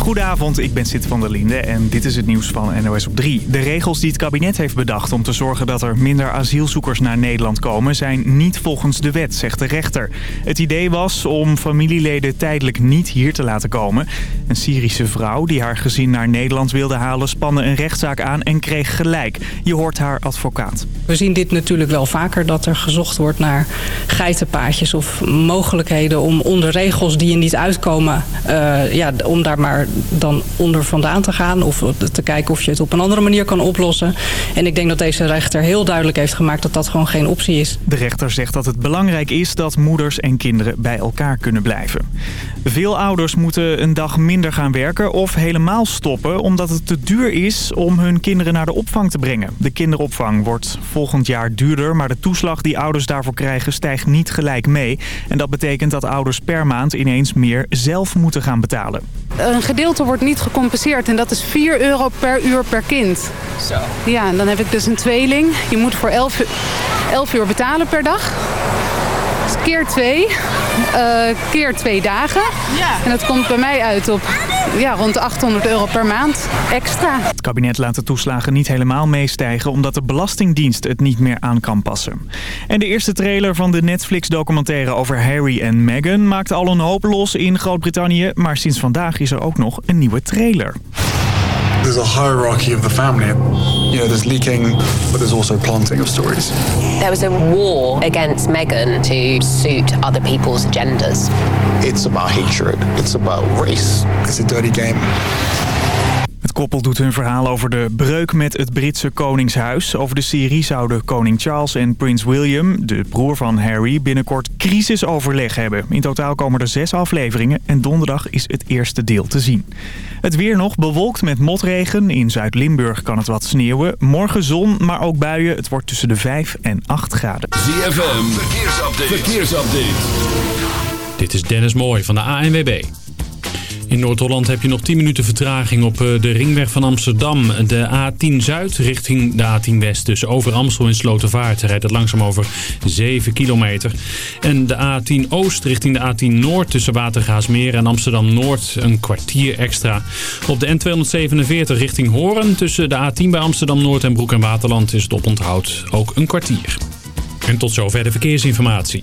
Goedenavond, ik ben Sid van der Linde en dit is het nieuws van NOS op 3. De regels die het kabinet heeft bedacht om te zorgen dat er minder asielzoekers naar Nederland komen... zijn niet volgens de wet, zegt de rechter. Het idee was om familieleden tijdelijk niet hier te laten komen. Een Syrische vrouw die haar gezin naar Nederland wilde halen... spande een rechtszaak aan en kreeg gelijk. Je hoort haar advocaat. We zien dit natuurlijk wel vaker dat er gezocht wordt naar geitenpaadjes... of mogelijkheden om onder regels die er niet uitkomen... Uh, ja, om daar maar dan onder vandaan te gaan. Of te kijken of je het op een andere manier kan oplossen. En ik denk dat deze rechter heel duidelijk heeft gemaakt dat dat gewoon geen optie is. De rechter zegt dat het belangrijk is dat moeders en kinderen bij elkaar kunnen blijven. Veel ouders moeten een dag minder gaan werken of helemaal stoppen... omdat het te duur is om hun kinderen naar de opvang te brengen. De kinderopvang wordt volgend jaar duurder... maar de toeslag die ouders daarvoor krijgen stijgt niet gelijk mee. En dat betekent dat ouders per maand ineens meer zelf moeten gaan betalen. Een gedeelte wordt niet gecompenseerd en dat is 4 euro per uur per kind. Zo. Ja, en dan heb ik dus een tweeling. Je moet voor 11, 11 uur betalen per dag keer twee, uh, keer twee dagen. Ja. En dat komt bij mij uit op ja, rond 800 euro per maand extra. Het kabinet laat de toeslagen niet helemaal meestijgen... omdat de Belastingdienst het niet meer aan kan passen. En de eerste trailer van de Netflix-documentaire over Harry en Meghan... maakt al een hoop los in Groot-Brittannië... maar sinds vandaag is er ook nog een nieuwe trailer. There's a hierarchy of the family. You know, there's leaking, but there's also planting of stories. There was a war against Meghan to suit other people's agendas. It's about hatred. It's about race. It's a dirty game. Het koppel doet hun verhaal over de breuk met het Britse koningshuis. Over de serie zouden koning Charles en prins William, de broer van Harry, binnenkort crisisoverleg hebben. In totaal komen er zes afleveringen en donderdag is het eerste deel te zien. Het weer nog bewolkt met motregen. In Zuid-Limburg kan het wat sneeuwen. Morgen zon, maar ook buien. Het wordt tussen de 5 en 8 graden. ZFM, verkeersupdate. verkeersupdate. Dit is Dennis Mooij van de ANWB. In Noord-Holland heb je nog 10 minuten vertraging op eh, de ringweg van Amsterdam. De A10 Zuid richting de A10 West. Dus over Amstel en Slotervaart rijdt het langzaam over 7 kilometer. En de A10 Oost richting de A10 Noord tussen Watergaasmeer en Amsterdam Noord een kwartier extra. Op de N247 richting Hoorn tussen de A10 bij Amsterdam Noord en Broek en Waterland is het oponthoud ook een kwartier. En tot zover de verkeersinformatie.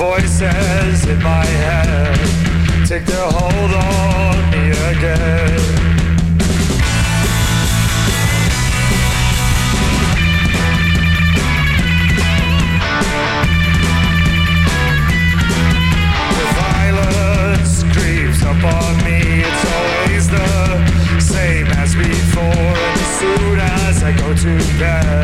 Voices in my head take their hold on me again. The violence creeps upon me, it's always the same as before. And as soon as I go to bed,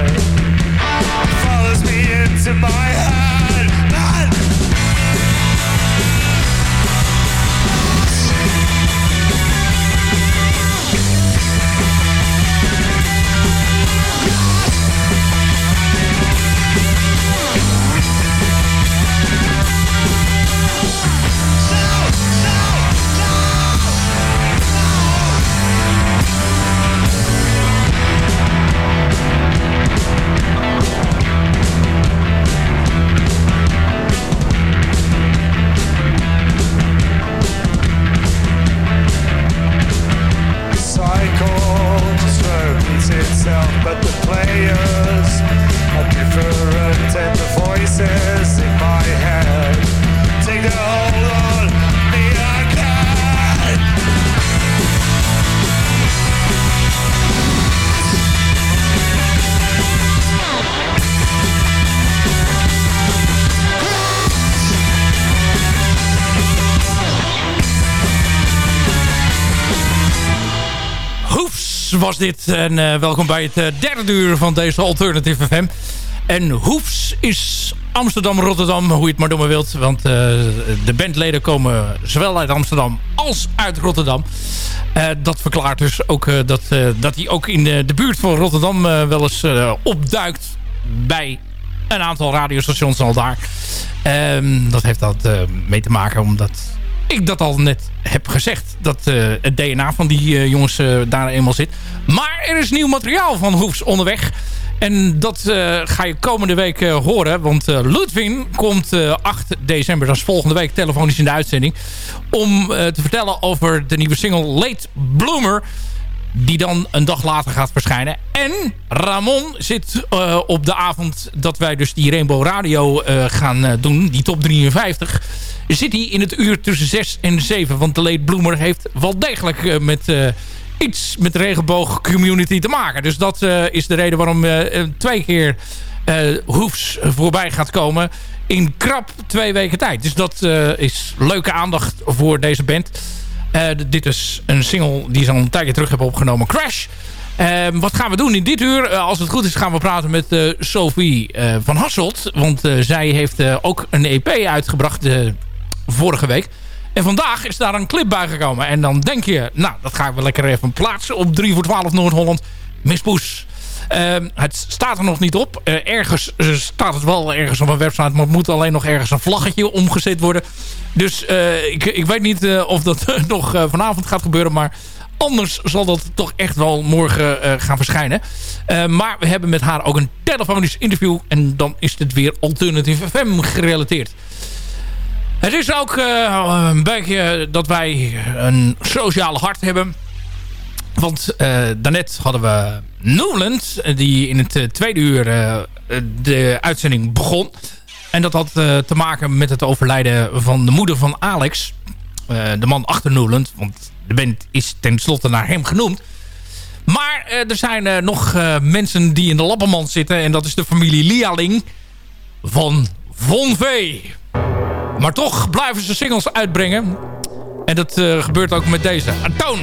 was dit. En uh, welkom bij het uh, derde uur van deze Alternative FM. En Hoefs is Amsterdam-Rotterdam, hoe je het maar doen wilt. Want uh, de bandleden komen zowel uit Amsterdam als uit Rotterdam. dat verklaart dus ook dat, dat hij ook in de, buurt van Rotterdam wel eens opduikt bij een aantal radiostations al daar. Um, dat heeft dat mee te maken omdat ik dat al net heb gezegd. Dat uh, het DNA van die uh, jongens uh, daar eenmaal zit. Maar er is nieuw materiaal van Hoefs onderweg. En dat ga je komende week horen. Want Ludwin komt 8 december, dat is volgende week, telefonisch in de uitzending. Om te vertellen over de nieuwe single Late Bloomer die dan een dag later gaat verschijnen. En Ramon zit uh, op de avond dat wij dus die Rainbow Radio uh, gaan uh, doen, die top 53, zit hij in het uur tussen 6 en 7. Want de Late Bloomer heeft wel degelijk met iets met de regenboog community te maken. Dus dat is de reden waarom twee keer Hoefs voorbij gaat komen in krap twee weken tijd. Dus dat is leuke aandacht voor deze band. Uh, dit is een single die ze al een tijdje terug hebben opgenomen. Crash. Uh, wat gaan we doen in dit uur? Uh, als het goed is gaan we praten met uh, Sophie van Hasselt. Want zij heeft ook een EP uitgebracht vorige week. En vandaag is daar een clip bij gekomen. En dan denk je, nou dat ga ik wel lekker even plaatsen op 3 voor 12 Noord-Holland. Miss Poes. Ehm, het staat er nog niet op. ergens staat het wel ergens op een website. Maar het moet alleen nog ergens een vlaggetje omgezet worden. Dus uh, ik, ik weet niet of dat nog vanavond gaat gebeuren. Maar anders zal dat toch echt wel morgen gaan verschijnen. maar we hebben met haar ook een telefonisch interview. En dan is het weer Alternative FM gerelateerd. Het is ook een beetje dat wij een sociale hart hebben. Want daarnet hadden we Newland, die in het tweede uur de uitzending begon. En dat had te maken met het overlijden van de moeder van Alex. De man achter Newland. Want de band is tenslotte naar hem genoemd. Maar er zijn nog mensen die in de lappenmand zitten. En dat is de familie Lialing van Von V. Maar toch blijven ze singles uitbrengen. En dat gebeurt ook met deze. Antoon!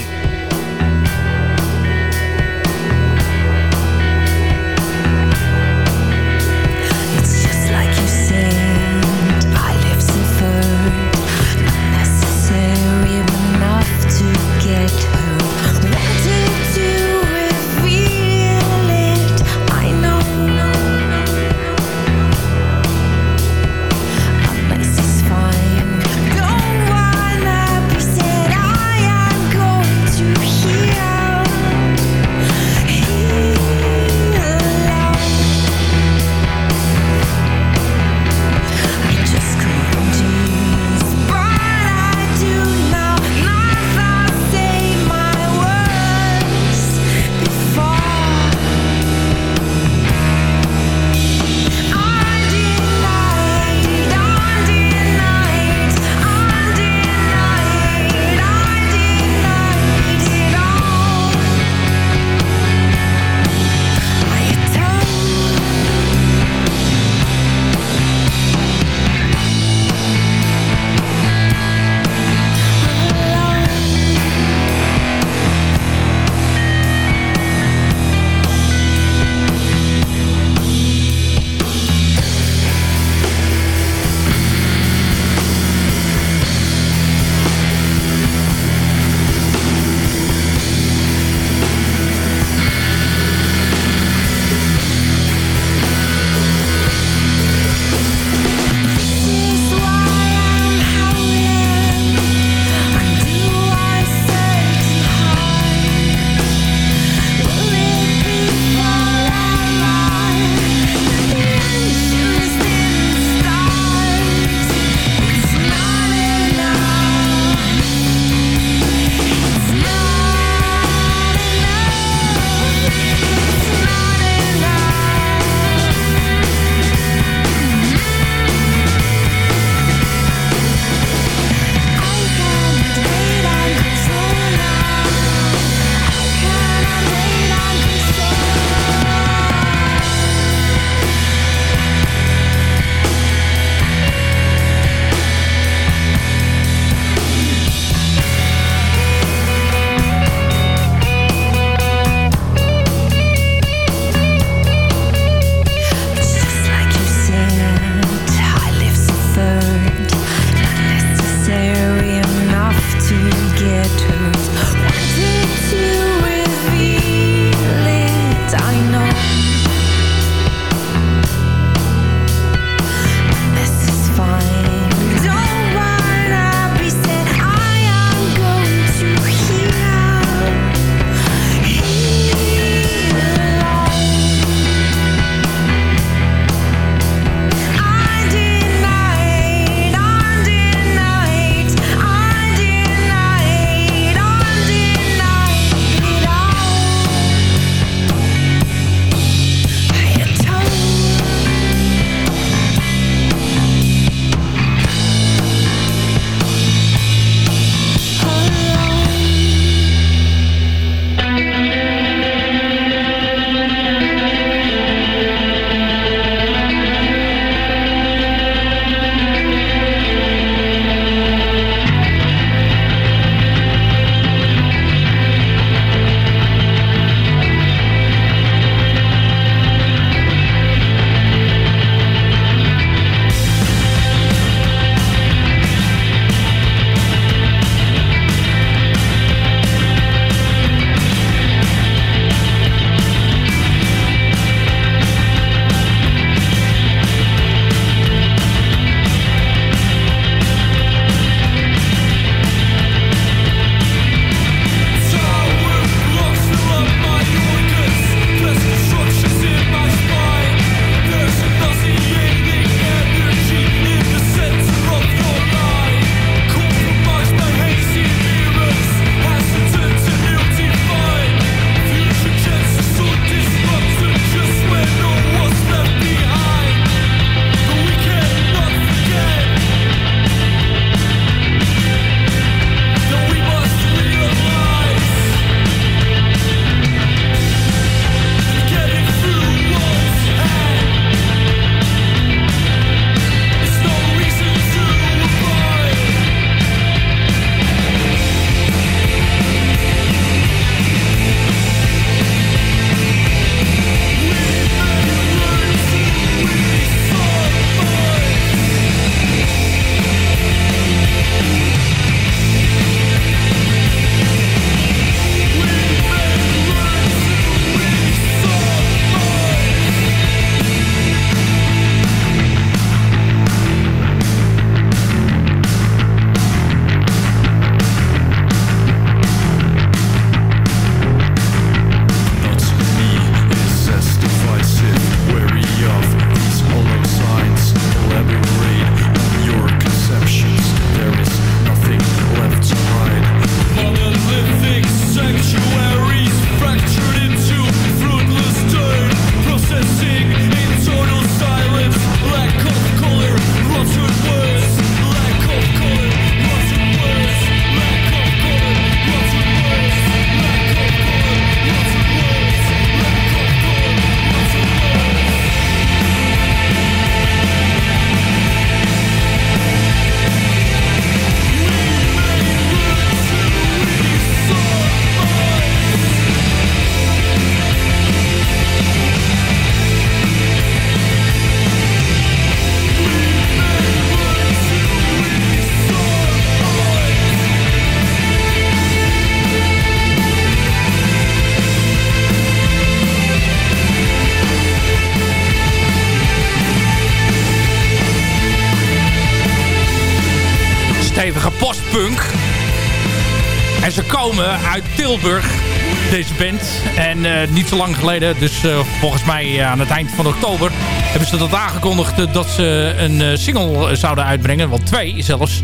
Niet zo lang geleden, dus uh, volgens mij aan het eind van oktober... hebben ze dat aangekondigd dat ze een single zouden uitbrengen. Wel twee zelfs.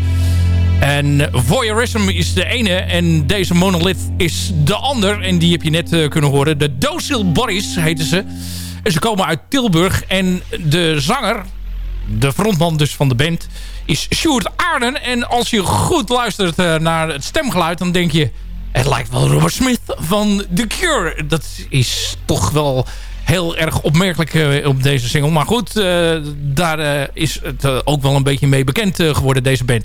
En Voyeurism is de ene en deze Monolith is de ander. En die heb je net kunnen horen. De Docile Boris heten ze. En ze komen uit Tilburg. En de zanger, de frontman dus van de band, is Sjoerd Aarden. En als je goed luistert naar het stemgeluid, dan denk je... Het lijkt wel Robert Smith van The Cure. Dat is toch wel heel erg opmerkelijk uh, op deze single. Maar goed, uh, daar uh, is het ook wel een beetje mee bekend geworden, deze band.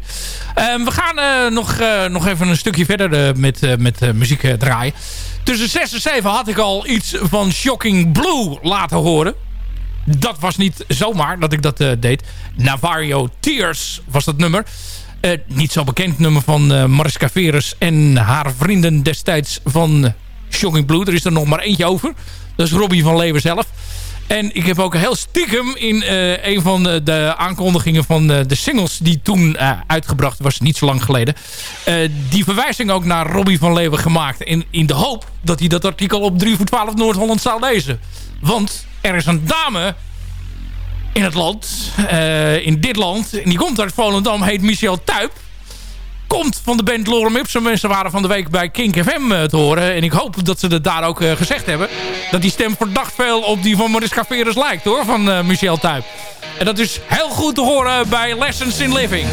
Ehm, we gaan nog, nog even een stukje verder met, met muziek draaien. Tussen 6 en 7 had ik al iets van Shocking Blue laten horen. Dat was niet zomaar dat ik dat deed. Navario Tears was dat nummer. Niet zo bekend nummer van Mariska Veres en haar vrienden destijds van Shocking Blue. Er is er nog maar eentje over. Dat is Robbie van Leeuwen zelf. En ik heb ook heel stiekem in uh, een van de, aankondigingen van de, de singles die toen uh, uitgebracht was, niet zo lang geleden, uh, die verwijzing ook naar Robbie van Leeuwen gemaakt. In, in de hoop dat hij dat artikel op 3 voor 12 Noord-Holland zou lezen. Want er is een dame in het land, in dit land, en die komt uit Volendam, heet Michel Tuip komt van de band Lorem Ipsum. Mensen waren van de week bij Kink FM uh, te horen. En ik hoop dat ze het daar ook uh, gezegd hebben. Dat die stem verdacht veel op die van Mariska Veres lijkt hoor. Van Michel Tuip. En dat is heel goed te horen bij Lessons in Living.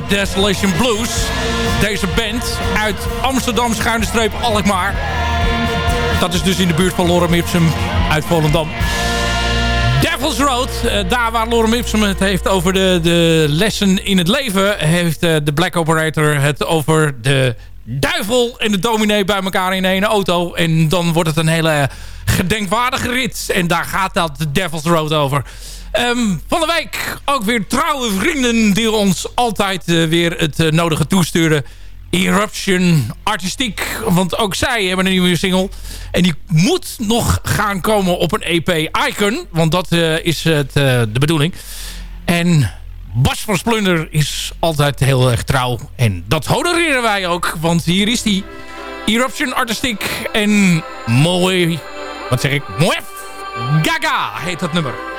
Met Desolation Blues. Deze band uit Amsterdam, schuine Alkmaar. Dat is dus in de buurt van Lorem Ipsum uit Volendam. Devil's Road, uh, daar waar Lorem Ipsum het heeft over de, de lessen in het leven... heeft uh, de Black Operator het over de duivel en de dominee bij elkaar in één auto. En dan wordt het een hele gedenkwaardige rit. En daar gaat dat de Devil's Road over. Um, van de week ook weer trouwe vrienden die ons altijd uh, weer het uh, nodige toesturen. Eruption Artistiek. Want ook zij hebben een nieuwe single. En die moet nog gaan komen op een EP Icon. Want dat uh, is het, de bedoeling. En Bas van Splunder is altijd heel erg trouw. En dat honoreren wij ook. Want hier is die Eruption Artistiek. En mooi... Wat zeg ik? Moef Gaga heet dat nummer.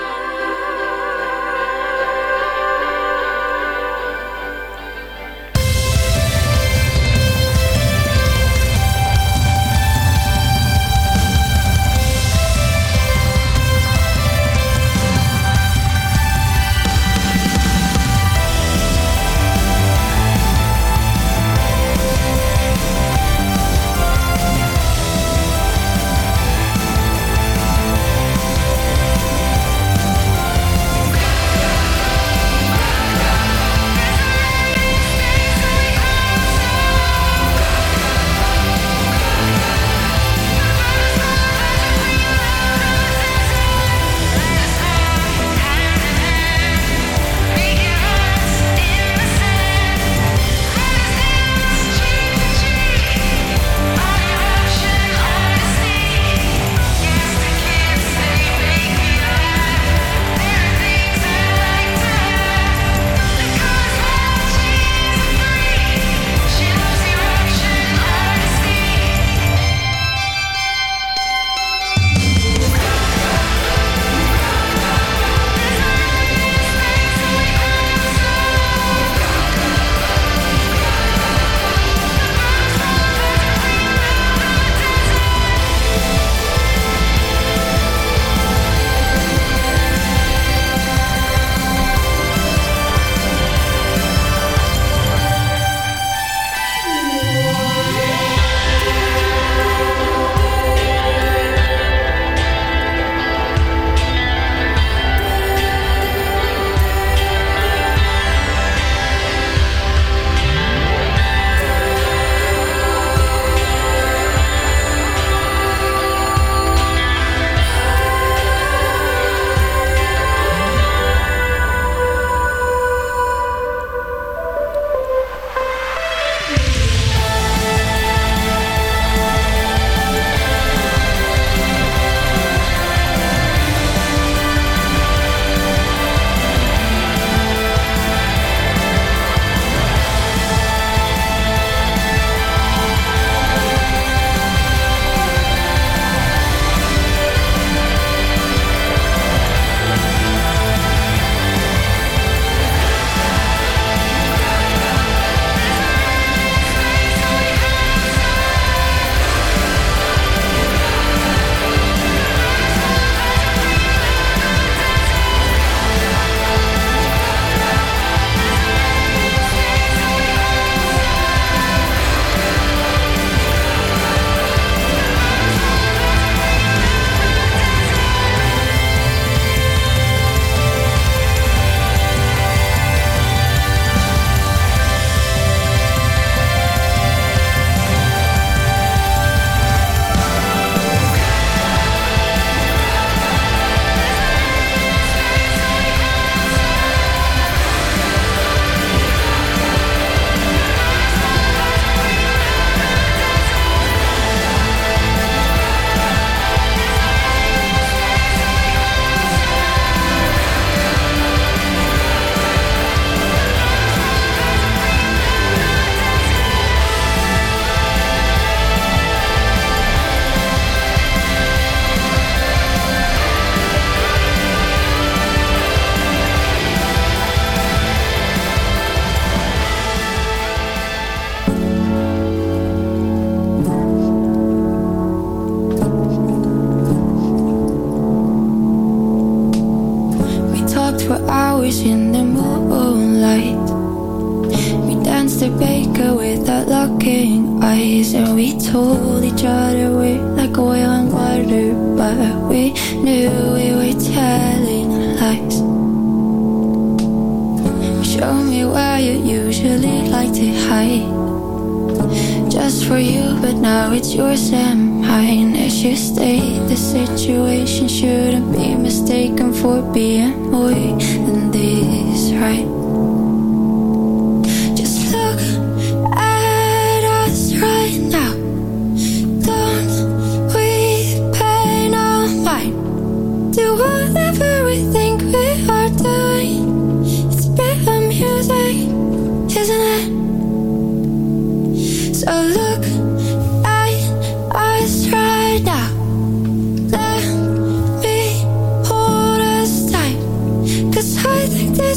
Usually like to hide. Just for you, but now it's yours and mine. As you stay, the situation shouldn't be mistaken for being more than this, right?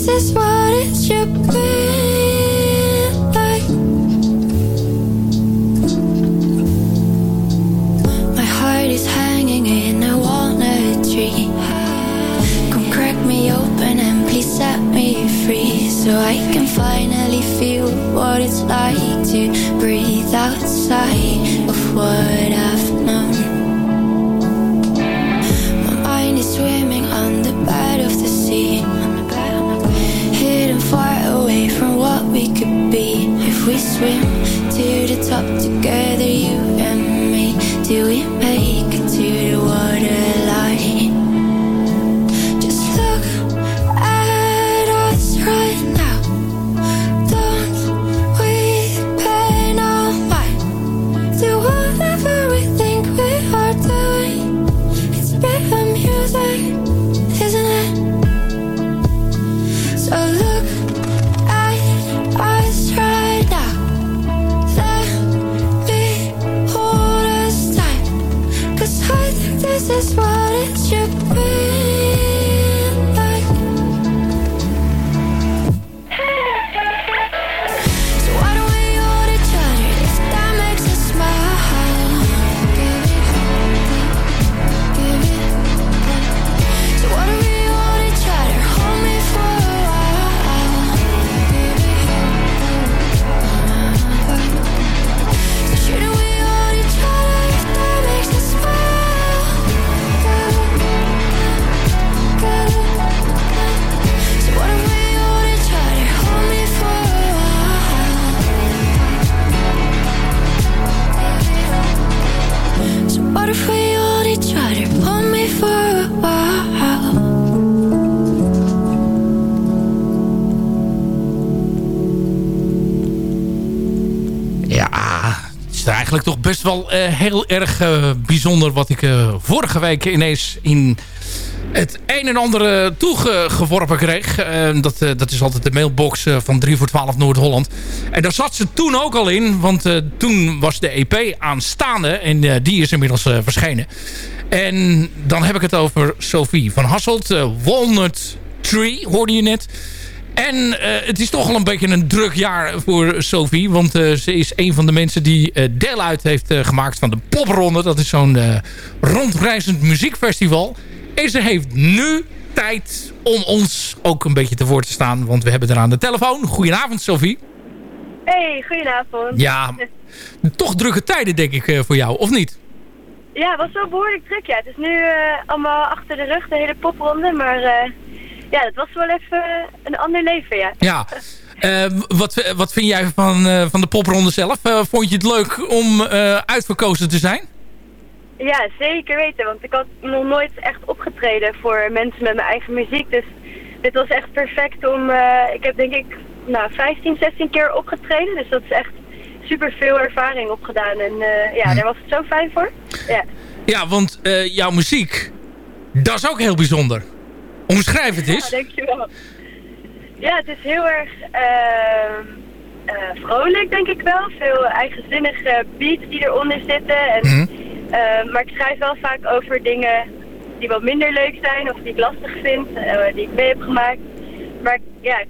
This is what gather you this is what it should be wel eh, heel erg eh, bijzonder... wat ik eh, vorige week ineens in het een en ander toegeworpen kreeg. Dat, dat is altijd de mailbox van 3 voor 12 Noord-Holland. En daar zat ze toen ook al in. Want toen was de EP aanstaande. En die is inmiddels verschenen. En dan heb ik het over Sophie van Hasselt. Walnut Tree, hoorde je net. En eh, het is toch wel een beetje een druk jaar voor Sophie. Want eh, ze is een van de mensen die eh, deel uit heeft gemaakt van de Popronde. Dat is zo'n rondreizend muziekfestival. En ze heeft nu tijd om ons ook een beetje te woord te staan. Want we hebben er aan de telefoon. Goedenavond Sophie. Hey, goedenavond. Ja, toch drukke tijden denk ik voor jou, of niet? Ja, het was wel behoorlijk druk, ja. Het is nu allemaal achter de rug, de hele popronde. Maar ja, het was wel even een ander leven, ja. Ja. Eh, wat, wat vind jij van, eh, van de popronde zelf? Eh, vond je het leuk om uitverkozen te zijn? Ja, zeker weten. Want ik had nog nooit echt opgetreden voor mensen met mijn eigen muziek. Dus dit was echt perfect om... ik heb denk ik nou, 15, 16 keer opgetreden. Dus dat is echt super veel ervaring opgedaan. En ja, daar was het zo fijn voor. Ja. Ja, want jouw muziek, dat is ook heel bijzonder. Omschrijf het eens. Ja, dankjewel. Ja, het is heel erg ehm, eh, vrolijk, denk ik wel. Veel eigenzinnige beats die eronder zitten. En, Mhm. eh, maar ik schrijf wel vaak over dingen die wat minder leuk zijn of die ik lastig vind, eh, die ik mee heb gemaakt. Maar ik- ja, ik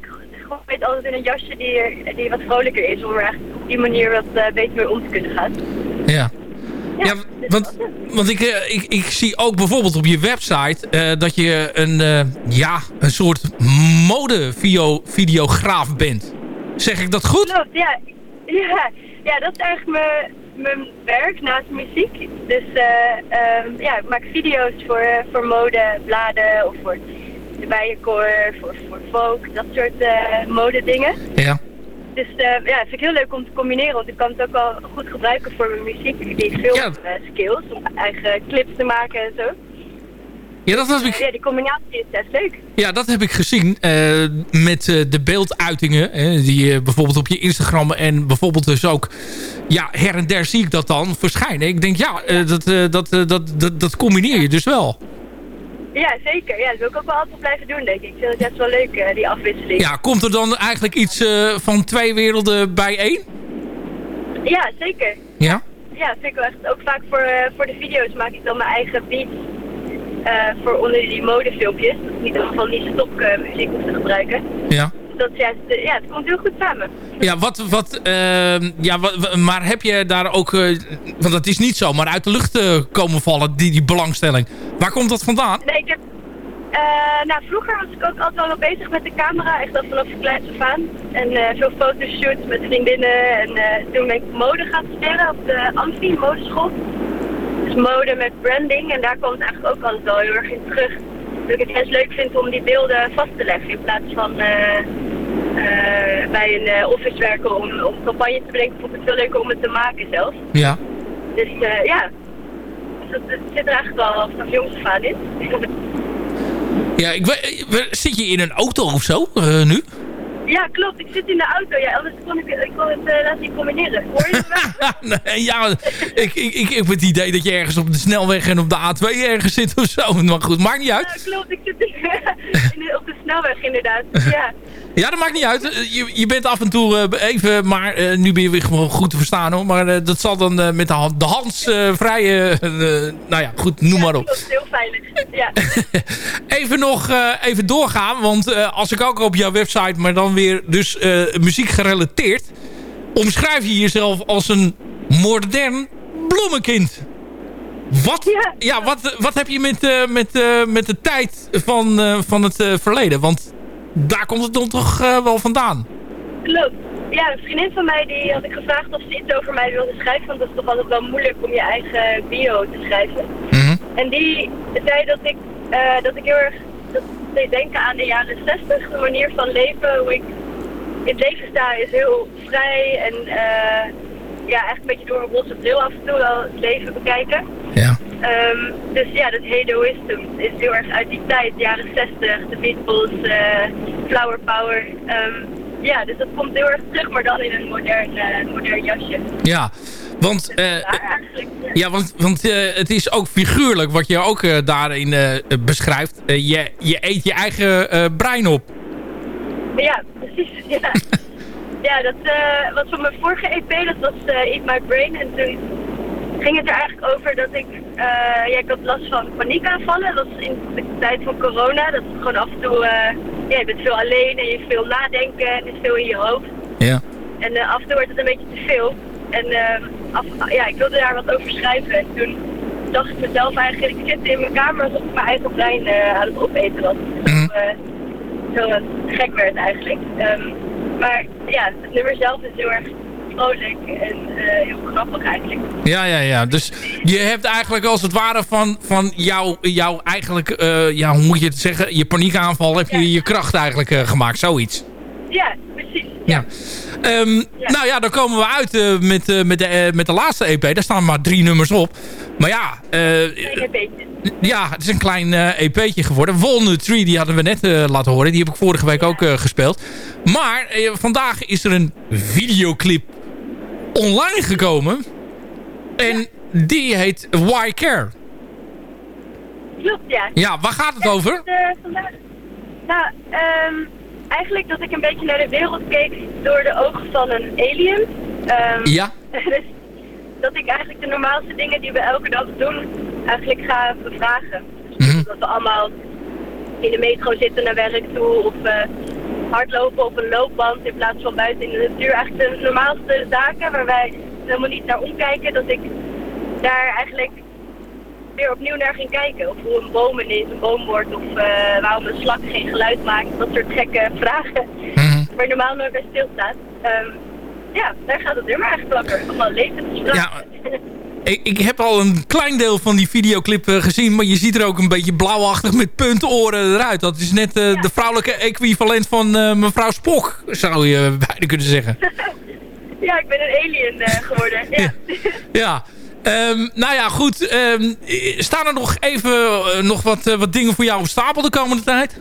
gooi het altijd in een jasje die, die wat vrolijker is om er eigenlijk op die manier wat eh, beter mee om te kunnen gaan. Ja. Ja, want, want ik, eh, ik, ik zie ook bijvoorbeeld op je website eh, dat je een, eh, ja, een soort mode-videograaf bent. Zeg ik dat goed? Klopt, ja. Ja, ja dat is eigenlijk mijn, mijn werk naast muziek. Dus eh, ehm, ja, ik maak video's voor, voor modebladen of voor de Bijenkorf of voor Vogue, dat soort modedingen. Ja. Dus eh, ja, dat vind ik heel leuk om te combineren, want ik kan het ook wel goed gebruiken voor mijn muziek. Die film eh, skills, om eigen clips te maken en zo. Ja, dat heb ik... Ja, die combinatie is best leuk. Ja, dat heb ik gezien eh, met de beelduitingen. Hè, die je bijvoorbeeld op je Instagram en bijvoorbeeld dus ook... Ja, her en der zie ik dat dan verschijnen. Ik denk, ja, dat, dat, dat, dat, dat combineer je dus wel. Ja, zeker. Ja, dat wil ik ook wel altijd blijven doen, denk ik. Ik vind het best wel leuk, eh, die afwisseling. Ja, komt er dan eigenlijk iets eh, van twee werelden bij één? Ja, zeker. Ja? Ja, dat vind ik wel echt. Ook vaak voor, eh, voor de video's maak ik dan mijn eigen beats voor onder die modefilmpjes. Dat ik niet in ieder geval niet stok eh, muziek hoef te gebruiken. Ja. Dat juist, eh, ja, het komt heel goed samen. Ja, wat, wat, ehm, ja wa- wa- maar heb je daar ook... eh, want dat is niet zo, maar uit de lucht eh, komen vallen, die, die belangstelling. Waar komt dat vandaan? Nee, ik heb... nou, vroeger was ik ook altijd wel wel bezig met de camera, echt al vanaf de kleinste af aan. En veel fotoshoots met vriendinnen. En toen ben ik mode gaan studeren op de Amfi modeschool. Dus mode met branding. En daar kwam het eigenlijk ook altijd wel heel erg in terug. Dat ik het best leuk vind om die beelden vast te leggen. In plaats van eh, eh, bij een eh, office werken om, om campagne te bedenken. Vond ik het veel leuker om het te maken zelf. Ja. Dus ja, dus dat zit er eigenlijk wel vanaf jongs af aan in. Ja, ik, zit je in een auto of zo nu? Ja, klopt. Ik zit in de auto. Ja, anders kon ik, ik kon het uh, laten niet combineren. Hoor je het nee, ja, ik, ik, ik heb het idee dat je ergens op de snelweg en op de A2 ergens zit of zo. Maar goed, maakt niet uit. Ja, klopt. Ik zit in, de- op de snelweg inderdaad. Ja. Ja, dat maakt niet uit. Eh, Je, je bent af en toe eh, even, maar eh, nu ben je weer gewoon goed te verstaan hoor. Maar eh, dat zal dan eh, met de, hand, de Hans eh, vrije, eh, nou ja, goed, noem maar op. Klopt, heel veilig. Ja. Even nog eh, even doorgaan, want eh, als ik ook op jouw website, maar dan weer dus eh, muziek gerelateerd, omschrijf je jezelf als een modern bloemenkind. Wat, ja. wat, wat heb je met, eh, met, eh, met de tijd van, van het verleden? Want daar komt het dan toch wel vandaan. Klopt. Ja, een vriendin van mij die had ik gevraagd of ze iets over mij wilde schrijven. Want dat is toch altijd wel moeilijk om je eigen bio te schrijven. En die zei dat ik, dat ik heel erg deed denken aan de jaren 60. De manier van leven, hoe ik in het leven sta, is heel vrij. En eh, ja, echt een beetje door een roze bril af en toe wel het leven bekijken. Ja. Ehm, dus ja, dat hedoïsme is heel erg uit die tijd, de jaren 60, de Beatles, eh, Flower Power. Ehm, ja, dus dat komt heel erg terug, maar dan in een modern, eh, modern jasje. Ja, want, eh, ja, want, want eh, het is ook figuurlijk wat je ook eh, daarin beschrijft. Je, je eet je eigen brein op. Ja, precies. Ja, ja dat uh, was van mijn vorige EP, dat was uh, Eat My Brain. En toen ging het er eigenlijk over dat ik, uh, ja, ik had last van paniekaanvallen. Dat was in de tijd van corona. Dat is gewoon af en toe, ja, je bent veel alleen en je veel nadenken en er is veel in je hoofd. Ja. En af en toe wordt het een beetje te veel. En af, ja, ik wilde daar wat over schrijven. En toen dacht ik mezelf eigenlijk, ik zit in mijn kamer alsof ik mijn eigen brein aan het opeten was. Mhm. Zo, zo gek werd eigenlijk. Um, maar ja, het nummer zelf is heel erg vrolijk en uh, heel grappig eigenlijk. Ja, ja, ja. Dus je hebt eigenlijk als het ware van, van jouw jou eigenlijk, uh, ja, hoe moet je het zeggen, je paniekaanval heb je ja. je kracht eigenlijk uh, gemaakt, zoiets. Ja, precies. Ja. Um, ja. Nou ja, dan komen we uit uh, met, uh, met, de, met de laatste EP. Daar staan maar drie nummers op. Maar ja... ja, het is een klein EP'tje geworden. Walnut Tree, die hadden we net laten horen. Die heb ik vorige week ook gespeeld. Maar vandaag is er een videoclip online gekomen. En die heet Why Care. Klopt, ja. Ja, waar gaat het over? Het, vandaag... Nou, um eigenlijk dat ik een beetje naar de wereld keek door de ogen van een alien. Um, ja. dus dat ik eigenlijk de normaalste dingen die we elke dag doen, eigenlijk ga bevragen. Dus mm -hmm. Dat we allemaal in de metro zitten naar werk toe of uh, hardlopen op een loopband in plaats van buiten in de natuur. Eigenlijk de normaalste zaken waar wij helemaal niet naar omkijken, dat ik daar eigenlijk weer opnieuw naar ging kijken. Of hoe een boom ineens een boom wordt. Of uh, waarom een slak geen geluid maakt. Dat soort gekke vragen. Mm. Waar je normaal nooit bij stilstaat. Um, ja, daar gaat het nummer eigenlijk over. Allemaal levensvragen. Ja, ik, ik heb al een klein deel van die videoclip eh, gezien... maar je ziet er ook een beetje blauwachtig met puntoren eruit. Dat is net uh, de vrouwelijke equivalent van uh, mevrouw Spock, zou je bijna kunnen zeggen. ja, ik ben een alien geworden. Ja. ja. Um, nou ja, goed. Um, staan er nog even nog wat, wat dingen voor jou op stapel de komende tijd?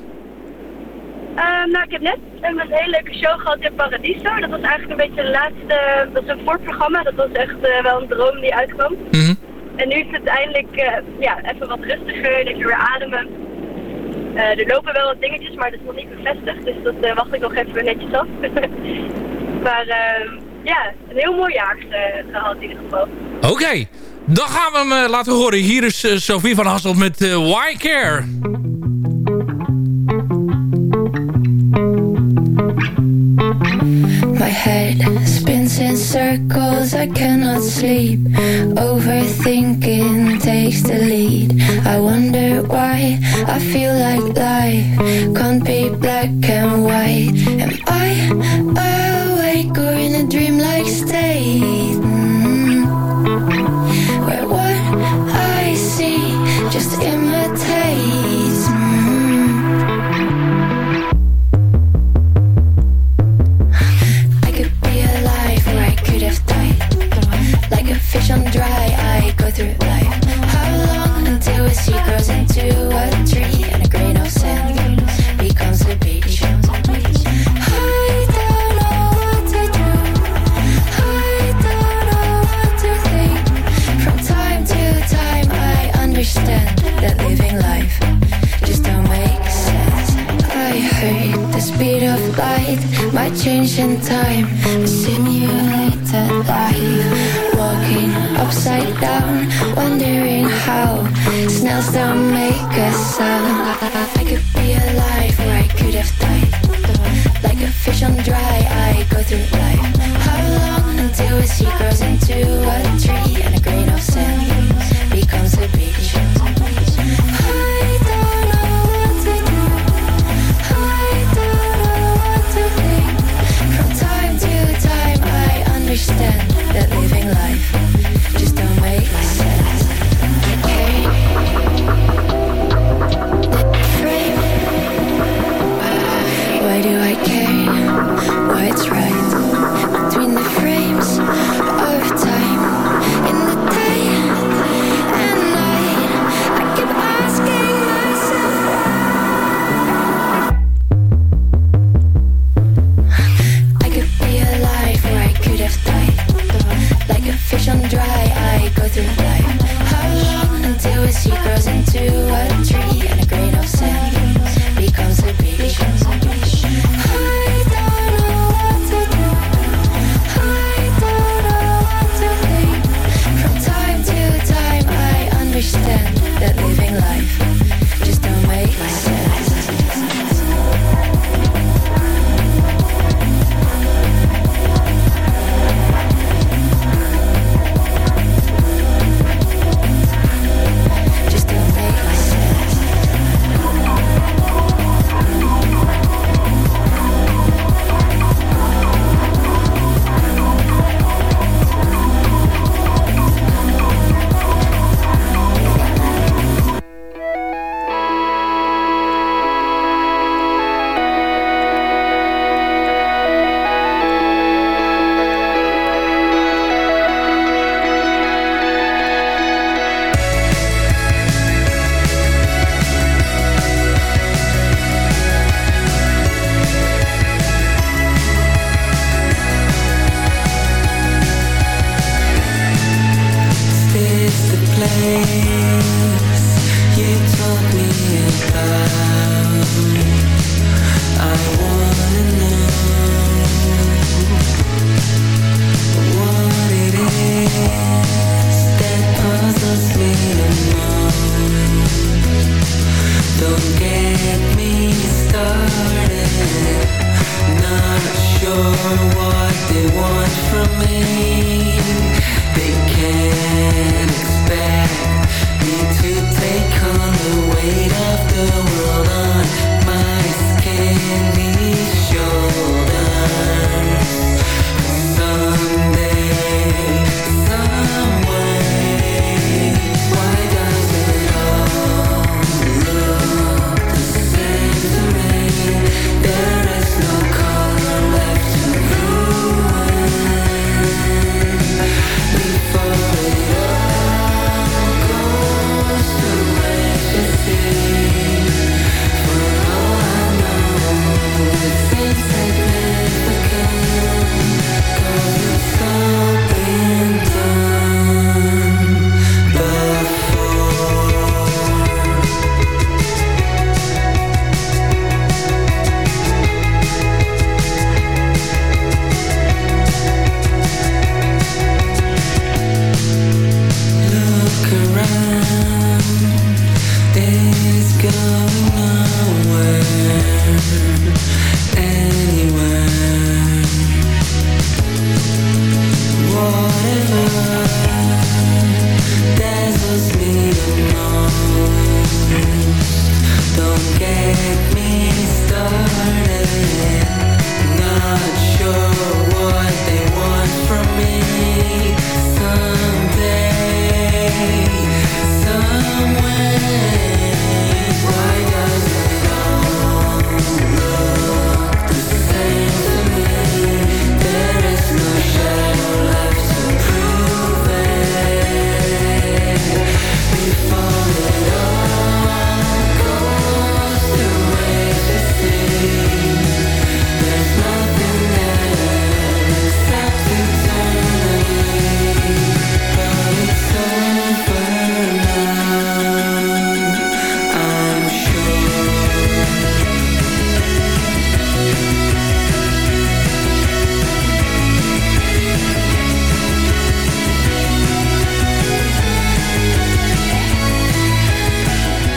Uh, nou, ik heb net een, hele leuke show gehad in Paradiso. Dat was eigenlijk een beetje de laatste, dat was een voorprogramma. Dat was echt uh, wel een droom die uitkwam. Mm -hmm. En nu is het eindelijk ja, even wat rustiger, dat je weer ademen. er lopen wel wat dingetjes, maar dat is nog niet bevestigd. Dus dat wacht ik nog even netjes af. maar ja, een heel mooi jaar gehad in ieder geval. Oké. Dan gaan we hem laten horen. Hier is Sophie van Hasselt met Why Care. My head spins in circles, I cannot sleep. Overthinking takes the lead. I wonder why I feel like life can't be black and white. Am I awake or in a dreamlike state?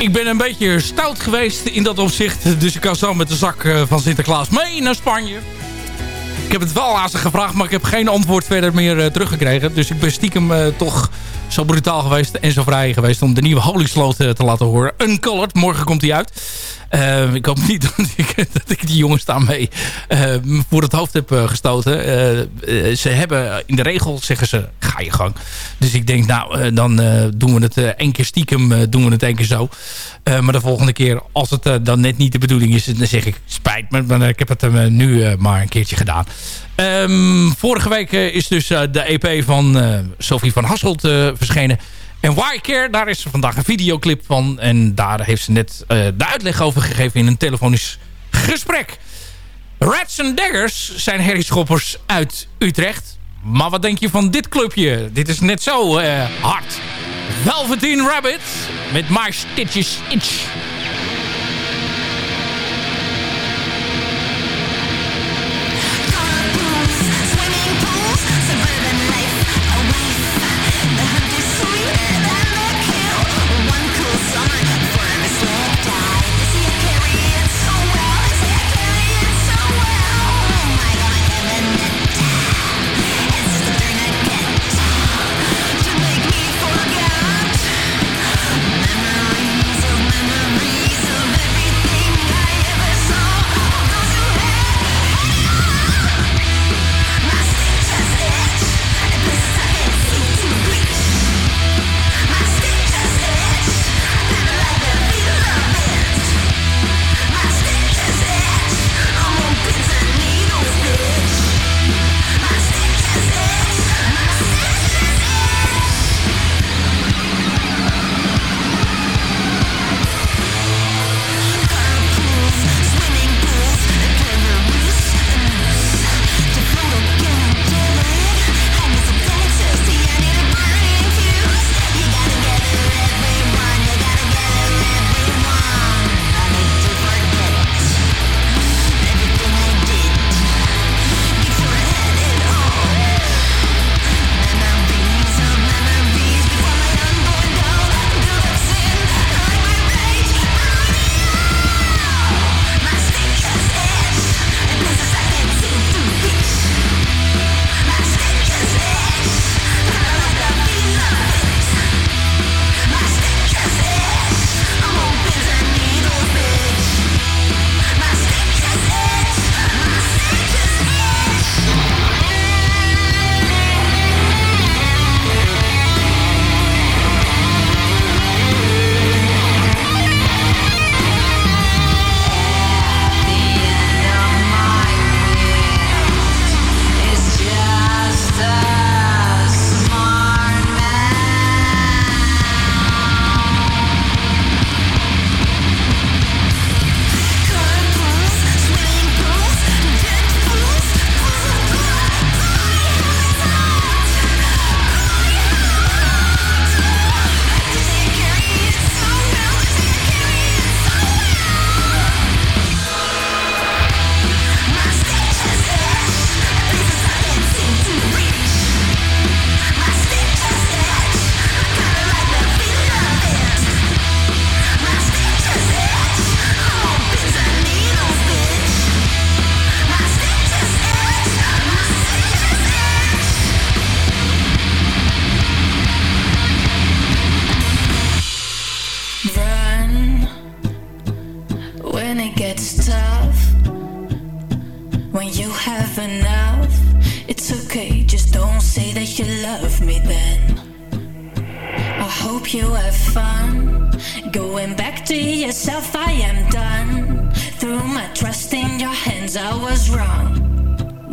Ik ben een beetje stout geweest in dat opzicht. Dus ik kan zo met de zak eh, van Sinterklaas mee naar Spanje. Ik heb het wel aan ze gevraagd, maar ik heb geen antwoord verder meer eh, teruggekregen. Dus ik ben stiekem eh, toch zo brutaal geweest en zo vrij geweest om de nieuwe Holy Sloot te laten horen. Uncolored, morgen komt die uit. Eh, ik hoop niet dat ik, dat ik die jongens daarmee eh, voor het hoofd heb eh, gestoten. Ze hebben in de regel, zeggen ze, ga je gang. Dus ik denk, nou, dan doen we het één keer stiekem, doen we het één keer zo. Maar de volgende keer, als het dan net niet de bedoeling is, dan zeg ik, spijt me. Maar ik heb het eh, nu maar een keertje gedaan. Ehm, vorige week is dus de EP van Sophie van Hasselt verschenen. En Why Care, daar is vandaag een videoclip van. En daar heeft ze net eh, de uitleg over gegeven in een telefonisch gesprek. Rats and Daggers zijn herrieschoppers uit Utrecht. Maar wat denk je van dit clubje? Dit is net zo eh, hard. Velveteen Rabbit met My Stitches Itch.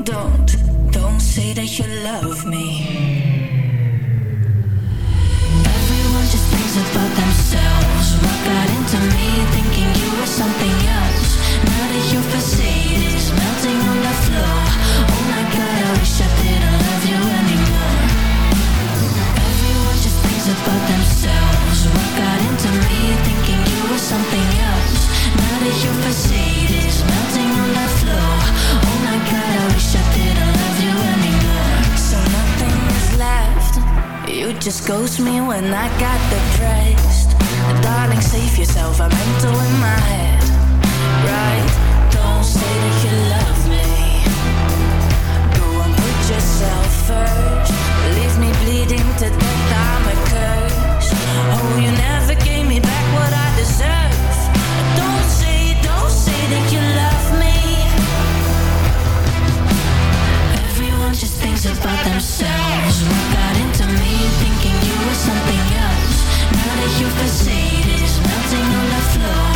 Don't, don't say that you love me. Everyone just thinks about themselves. What got into me thinking you were something else? Now that your facade is melting on the floor. Oh my god, I wish I didn't love you anymore. Everyone just thinks about themselves. What got into me thinking you were something else? Now that your facade Just ghost me when I got depressed. Darling, save yourself. I'm mental in my head. Right? Don't say that you love me. Go and put yourself first. Leave me bleeding to death. I'm a curse. Oh, you never gave me back what I deserve. Don't say, don't say that you love me. Everyone just thinks about themselves you've got Mercedes melting on the floor.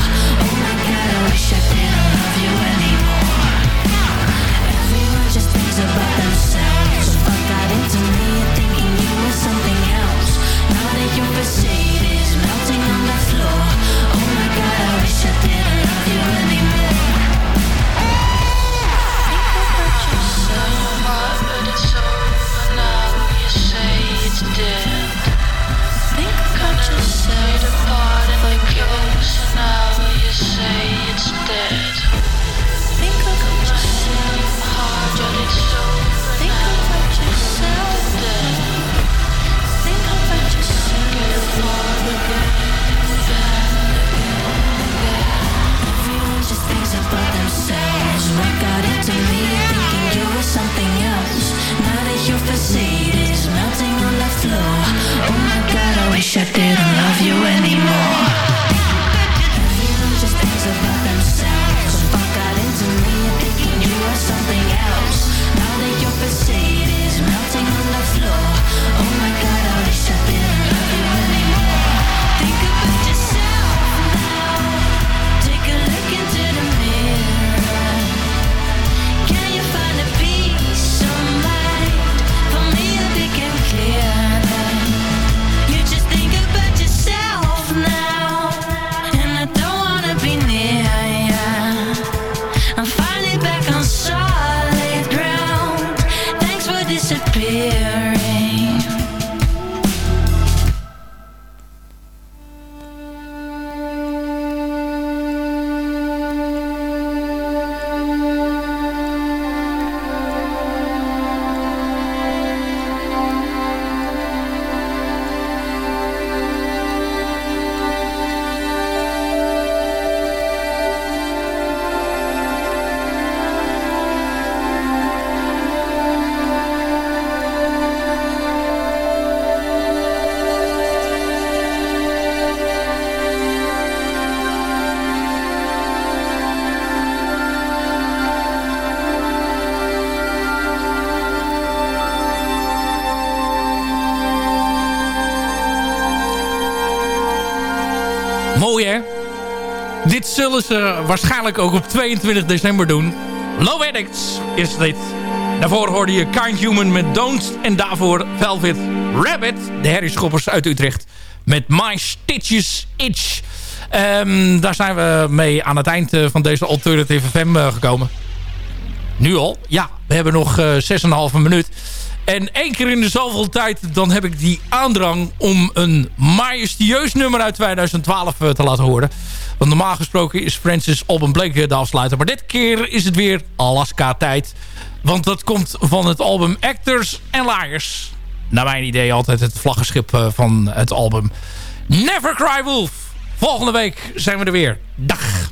Zullen ze waarschijnlijk ook op 22 december doen. Low Addicts is dit. Daarvoor hoorde je Kind Human met Don't. En daarvoor Velvet Rabbit, de herrieschoppers uit Utrecht. Met My Stitches Itch. Ehm, daar zijn we mee aan het eind eh, van deze Alternative FM eh, gekomen. Nu al? Ja, we hebben nog eh 6,5 minuut. En één keer in de zoveel tijd... dan heb ik die aandrang om een majestueus nummer uit 2012 eh, te laten horen. Normaal gesproken is Francis Alban Blake eh, de afsluiter. Maar dit keer is het weer Alaska-tijd. Want dat komt van het album Actors and Liars. Naar mijn idee altijd het vlaggenschip eh, van het album. Never Cry Wolf. Volgende week zijn we er weer. Dag.